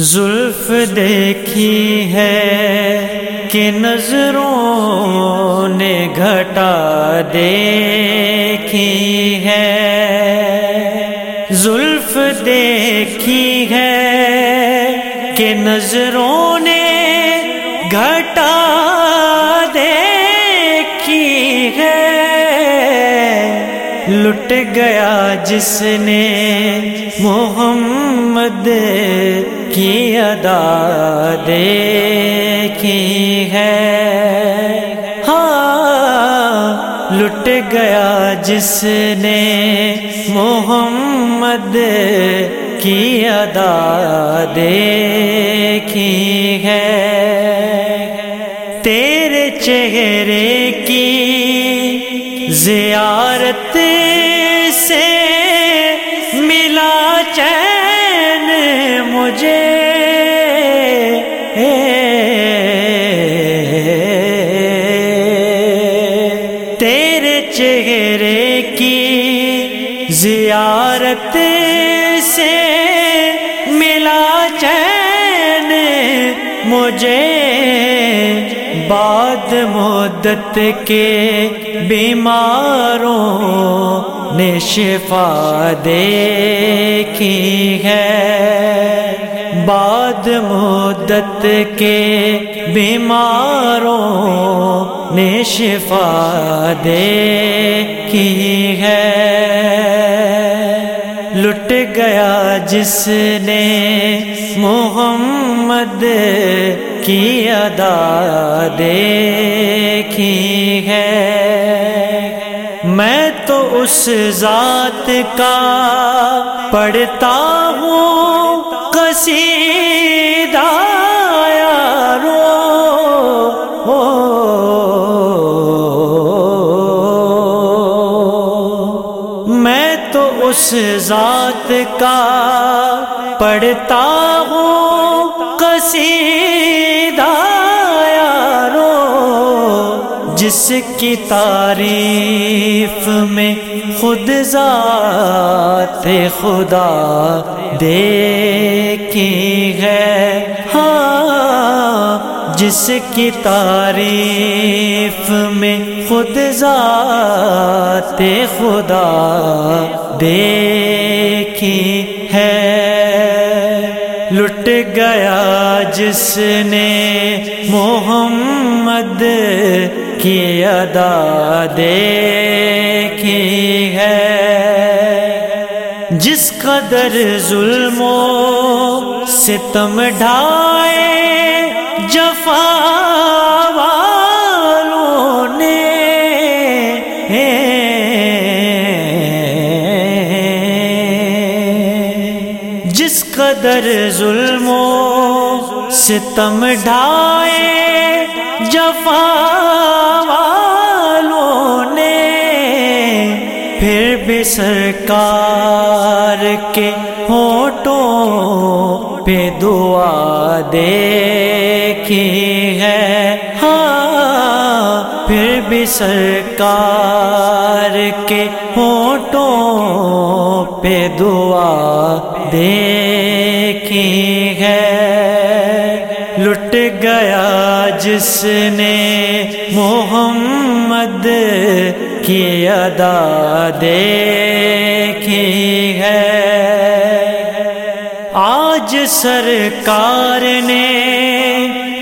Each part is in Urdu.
زلف دیکھی ہے کہ نظروں نے گھٹا دیکھی ہے۔ زلف دیکھی ہے کہ نظروں نے گھٹا دیکھی ہے۔ لٹ گیا جس نے محمد کی ادا دیکھی ہے۔ ہاں لٹ گیا جس نے محمد کی ادا دیکھی ہے۔ تیرے چہرے کی زیارت سے زیارت سے ملا چین مجھے بعد مدت کے بیماروں نے شفا دیکھی ہے۔ بعد مدت کے بیماروں نے شفا دیکھی ہے۔ لٹ گیا جس نے محمد کی ادا دیکھی ہے۔ میں تو اس ذات کا پڑھتا ہوں کسی تو اس ذات کا پڑھتا ہوں، قصیدہ یارو، جس کی تعریف میں خود ذات خدا دیکھی ہے۔ ہاں جس کی تعریف میں خود ذات خدا دیکھی ہے۔ لٹ گیا جس نے محمد کی ادا دیکھی ہے۔ جس قدر ظلم و ستم ڈھائے جفا جس قدر ظلم و ستم ڈھائے جفا والوں نے۔ پھر بھی سرکار کے ہوٹوں پہ دعا دیکھی ہے۔ ہاں پھر بھی سرکار کے ہوٹوں پہ دعا دیکھی ہے، لٹ گیا جس نے محمد کی ادا دیکھی ہے۔ آج سرکار نے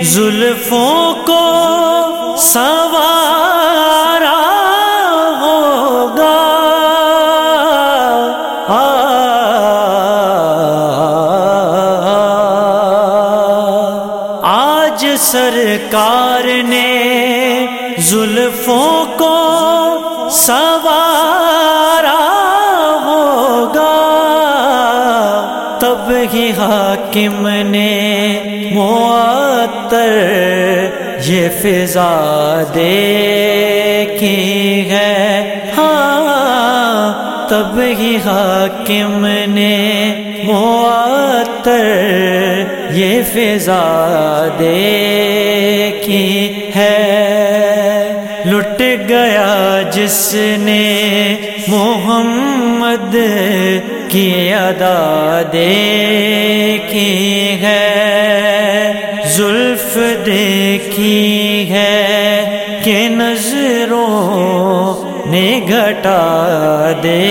زلفوں کو سوارا کو سوارا ہوگا۔ تب ہی حاکم نے معطر یہ فضا دیکھی ہے۔ ہاں تب ہی حاکم نے معطر یہ فضا دیکھی گیا جس نے محمد کی ادا دیکھی ہے، زلف دیکھی ہے کہ نظروں نے گھٹا دے